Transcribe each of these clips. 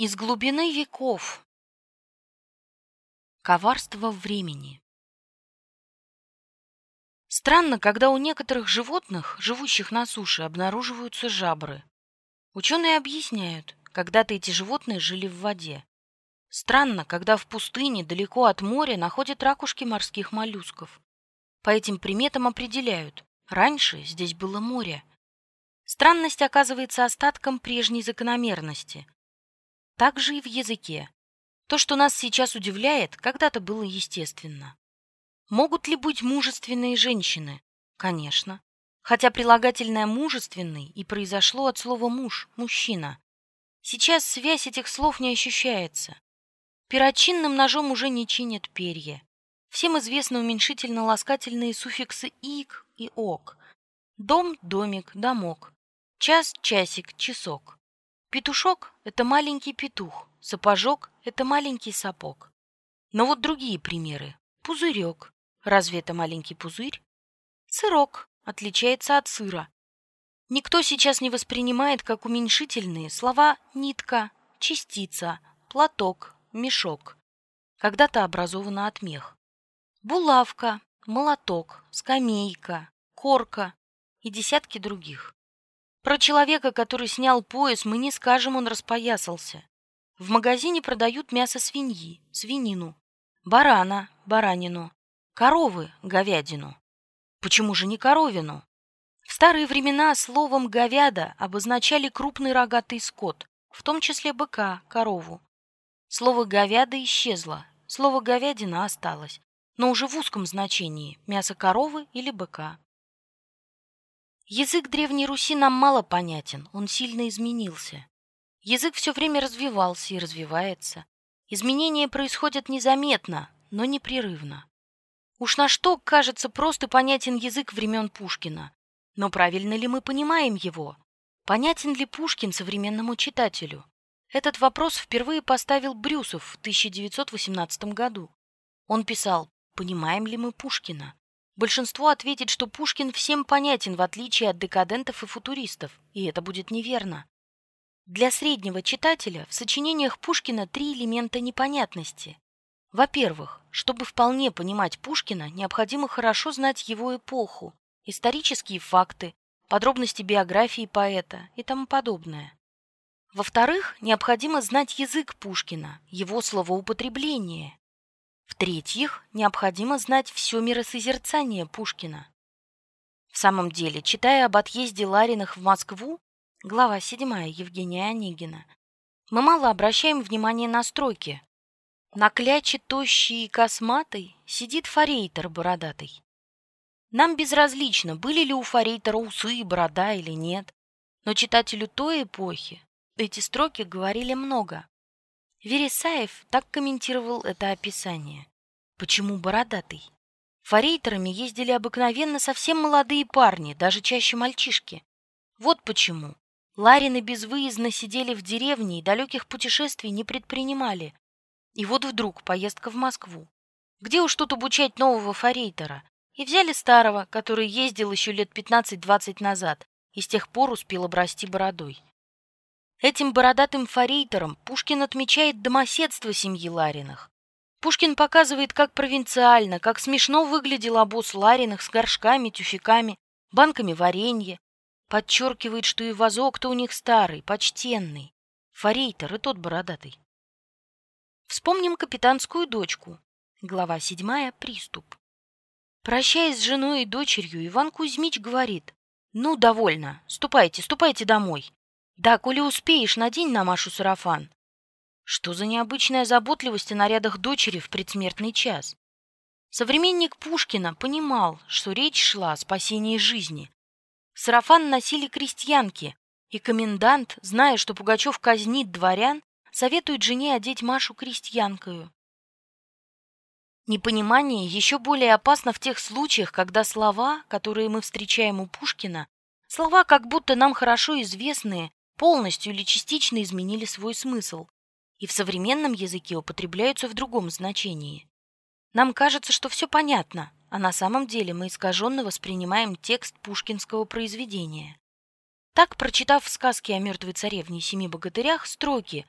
Из глубины веков. Коварство времени. Странно, когда у некоторых животных, живущих на суше, обнаруживаются жабры. Ученые объясняют, когда-то эти животные жили в воде. Странно, когда в пустыне, далеко от моря, находят ракушки морских моллюсков. По этим приметам определяют, раньше здесь было море. Странность оказывается остатком прежней закономерности – так же и в языке. То, что нас сейчас удивляет, когда-то было естественно. Могут ли быть мужественные женщины? Конечно. Хотя прилагательное «мужественный» и произошло от слова «муж», «мужчина». Сейчас связь этих слов не ощущается. Перочинным ножом уже не чинят перья. Всем известны уменьшительно-ласкательные суффиксы «ик» и «ок». Дом – домик, домок. Час – часик, часок. Петушок — это маленький петух, сапожок — это маленький сапог. Но вот другие примеры. Пузырек. Разве это маленький пузырь? Сырок отличается от сыра. Никто сейчас не воспринимает как уменьшительные слова «нитка», «частица», «платок», «мешок». Когда-то образовано от мех. Булавка, молоток, скамейка, корка и десятки других. Про человека, который снял пояс, мы не скажем, он распоясался. В магазине продают мясо свиньи, свинину, барана, баранину, коровы, говядину. Почему же не коровину? В старые времена словом «говяда» обозначали крупный рогатый скот, в том числе быка, корову. Слово «говяда» исчезло, слово «говядина» осталось, но уже в узком значении – мясо коровы или быка. Язык Древней Руси нам мало понятен, он сильно изменился. Язык все время развивался и развивается. Изменения происходят незаметно, но непрерывно. Уж на что, кажется, просто понятен язык времен Пушкина. Но правильно ли мы понимаем его? Понятен ли Пушкин современному читателю? Этот вопрос впервые поставил Брюсов в 1918 году. Он писал «Понимаем ли мы Пушкина?» Большинство ответит, что Пушкин всем понятен, в отличие от декадентов и футуристов, и это будет неверно. Для среднего читателя в сочинениях Пушкина три элемента непонятности. Во-первых, чтобы вполне понимать Пушкина, необходимо хорошо знать его эпоху, исторические факты, подробности биографии поэта и тому подобное. Во-вторых, необходимо знать язык Пушкина, его словоупотребление, в-третьих, необходимо знать все миросозерцание Пушкина. В самом деле, читая об отъезде Лариных в Москву, глава 7 Евгения Онегина, мы мало обращаем внимание на строки. На кляче тощий и косматый сидит форейтер бородатый. Нам безразлично, были ли у форейтера усы и борода или нет, но читателю той эпохи эти строки говорили много. Вересаев так комментировал это описание. Почему бородатый? Форейтерами ездили обыкновенно совсем молодые парни, даже чаще мальчишки. Вот почему. Ларины безвыездно сидели в деревне и далеких путешествий не предпринимали. И вот вдруг поездка в Москву. Где уж тут обучать нового форейтера? И взяли старого, который ездил еще лет 15-20 назад и с тех пор успел обрасти бородой. Этим бородатым форейтером Пушкин отмечает домоседство семьи Лариных. Пушкин показывает, как провинциально, как смешно выглядел обоз Лариных с горшками, тюфяками, банками варенья. Подчеркивает, что и вазок-то у них старый, почтенный. Форейтер и тот бородатый. Вспомним капитанскую дочку. Глава седьмая. Приступ. Прощаясь с женой и дочерью, Иван Кузьмич говорит, «Ну, довольно, ступайте, ступайте домой. Да, коли успеешь, надень на Машу сарафан. Что за необычная заботливость о нарядах дочери в предсмертный час? Современник Пушкина понимал, что речь шла о спасении жизни. Сарафан носили крестьянки, и комендант, зная, что Пугачев казнит дворян, советует жене одеть Машу крестьянкою. Непонимание еще более опасно в тех случаях, когда слова, которые мы встречаем у Пушкина, слова, как будто нам хорошо известные, полностью или частично изменили свой смысл и в современном языке употребляются в другом значении. Нам кажется, что все понятно, а на самом деле мы искаженно воспринимаем текст пушкинского произведения. Так, прочитав в сказке о мертвой царевне и семи богатырях строки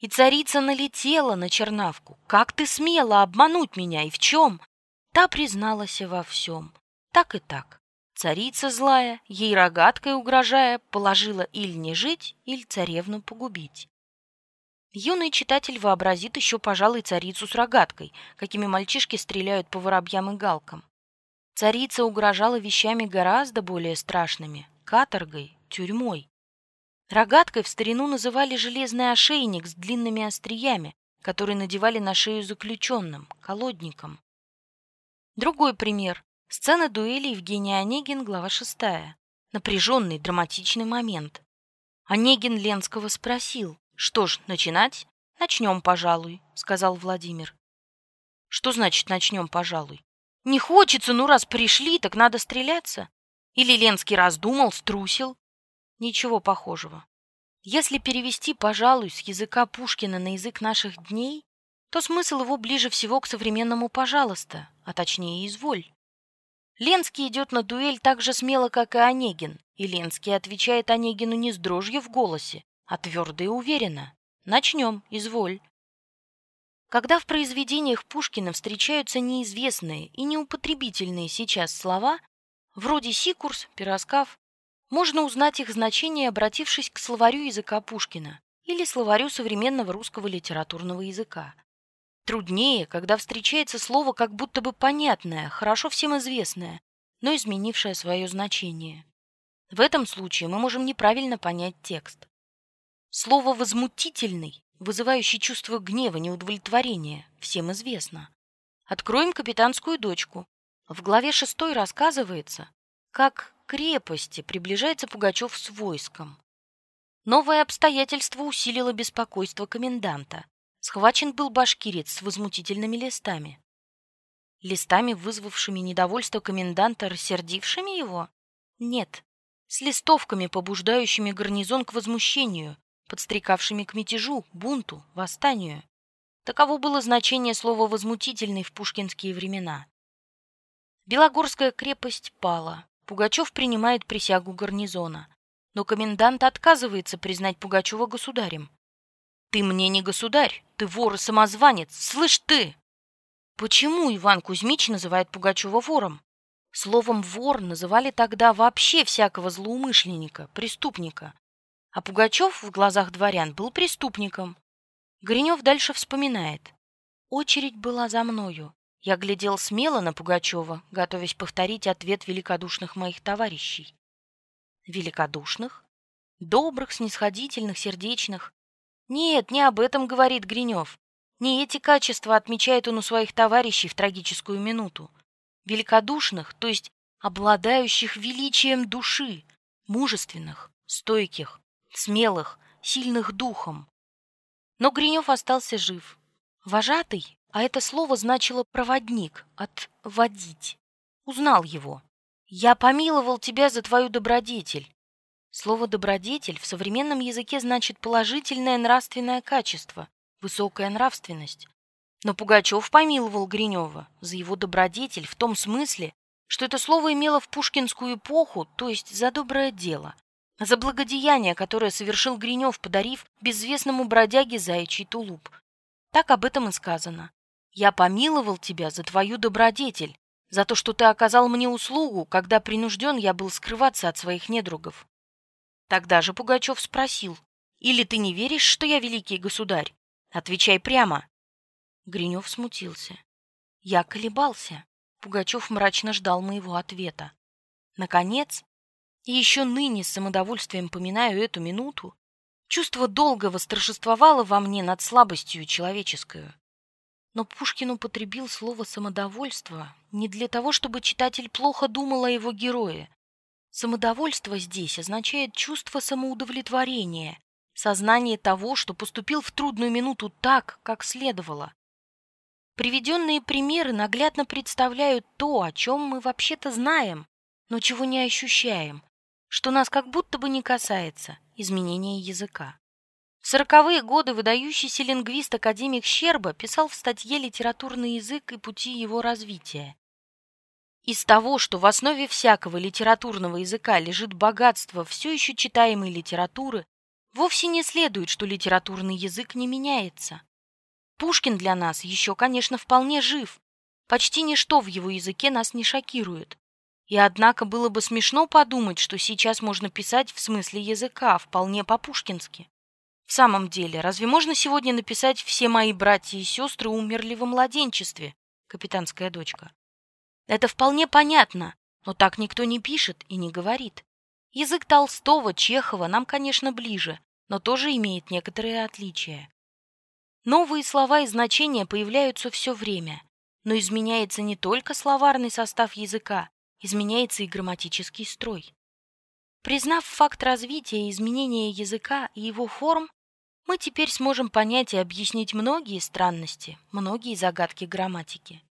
И царица налетела на чернавку. «Как ты смела обмануть меня и в чем?» Та призналась во всем. Так и так. Царица злая, ей рогаткой угрожая, положила иль не жить, иль царевну погубить. Юный читатель вообразит еще, пожалуй, царицу с рогаткой, какими мальчишки стреляют по воробьям и галкам. Царица угрожала вещами гораздо более страшными — каторгой, тюрьмой. Рогаткой в старину называли железный ошейник с длинными остриями, который надевали на шею заключенным, колодникам. Другой пример. Сцена дуэли Евгения Онегин, глава 6. Напряженный, драматичный момент. Онегин Ленского спросил, что ж, начинать? Начнем, пожалуй, сказал Владимир. Что значит начнем, пожалуй? Не хочется, ну раз пришли, так надо стреляться. Или Ленский раздумал, струсил? Ничего похожего. Если перевести, пожалуй, с языка Пушкина на язык наших дней, то смысл его ближе всего к современному «пожалуйста», а точнее «изволь». Ленский идет на дуэль так же смело, как и Онегин, и Ленский отвечает Онегину не с дрожью в голосе, а твердо и уверенно. Начнем, изволь. Когда в произведениях Пушкина встречаются неизвестные и неупотребительные сейчас слова, вроде «сикурс», «пироскав», можно узнать их значение, обратившись к словарю языка Пушкина или словарю современного русского литературного языка. Труднее, когда встречается слово как будто бы понятное, хорошо всем известное, но изменившее свое значение. В этом случае мы можем неправильно понять текст. Слово «возмутительный», вызывающий чувство гнева, неудовлетворения, всем известно. Откроем «Капитанскую дочку». В главе шестой рассказывается, как к крепости приближается Пугачев с войском. Новое обстоятельство усилило беспокойство коменданта. Схвачен был башкирец с возмутительными листами. Листами, вызвавшими недовольство коменданта, рассердившими его? Нет, с листовками, побуждающими гарнизон к возмущению, подстрекавшими к мятежу, бунту, восстанию. Таково было значение слова «возмутительный» в пушкинские времена. Белогорская крепость пала. Пугачев принимает присягу гарнизона. Но комендант отказывается признать Пугачева государем. «Ты мне не государь, ты вор и самозванец, слышь ты!» Почему Иван Кузьмич называет Пугачева вором? Словом «вор» называли тогда вообще всякого злоумышленника, преступника, а Пугачев в глазах дворян был преступником. Гринев дальше вспоминает. Очередь была за мною. Я глядел смело на Пугачева, готовясь повторить ответ великодушных моих товарищей. Великодушных? Добрых, снисходительных, сердечных? Нет, не об этом говорит Гринев. Не эти качества отмечает он у своих товарищей в трагическую минуту. Великодушных, то есть обладающих величием души, мужественных, стойких, смелых, сильных духом. Но Гринев остался жив. Вожатый, а это слово значило «проводник» от «водить». Узнал его. «Я помиловал тебя за твою добродетель». Слово «добродетель» в современном языке значит положительное нравственное качество, высокая нравственность. Но Пугачев помиловал Гринева за его добродетель в том смысле, что это слово имело в пушкинскую эпоху, то есть за доброе дело, за благодеяние, которое совершил Гринев, подарив безвестному бродяге заячий тулуп. Так об этом и сказано. «Я помиловал тебя за твою добродетель, за то, что ты оказал мне услугу, когда принужден я был скрываться от своих недругов». Тогда же Пугачев спросил, «Или ты не веришь, что я великий государь? Отвечай прямо». Гринев смутился. Я колебался. Пугачев мрачно ждал моего ответа. Наконец, и еще ныне с самодовольствием поминаю эту минуту, чувство долга восторжествовало во мне над слабостью человеческую. Но Пушкин употребил слово «самодовольство» не для того, чтобы читатель плохо думал о его герое. Самодовольство здесь означает чувство самоудовлетворения, сознание того, что поступил в трудную минуту так, как следовало. Приведенные примеры наглядно представляют то, о чем мы вообще-то знаем, но чего не ощущаем, что нас как будто бы не касается изменения языка. В сороковые годы выдающийся лингвист академик Щерба писал в статье «Литературный язык и пути его развития». Из того, что в основе всякого литературного языка лежит богатство все еще читаемой литературы, Вовсе не следует, что литературный язык не меняется. Пушкин для нас еще, конечно, вполне жив. Почти ничто в его языке нас не шокирует. И однако было бы смешно подумать, что сейчас можно писать в смысле языка, вполне по-пушкински. В самом деле, разве можно сегодня написать «Все мои братья и сестры умерли во младенчестве», капитанская дочка? Это вполне понятно, но так никто не пишет и не говорит. Язык Толстого, Чехова нам, конечно, ближе, но тоже имеет некоторые отличия. Новые слова и значения появляются все время, но изменяется не только словарный состав языка, изменяется и грамматический строй. Признав факт развития и изменения языка и его форм, мы теперь сможем понять и объяснить многие странности, многие загадки грамматики.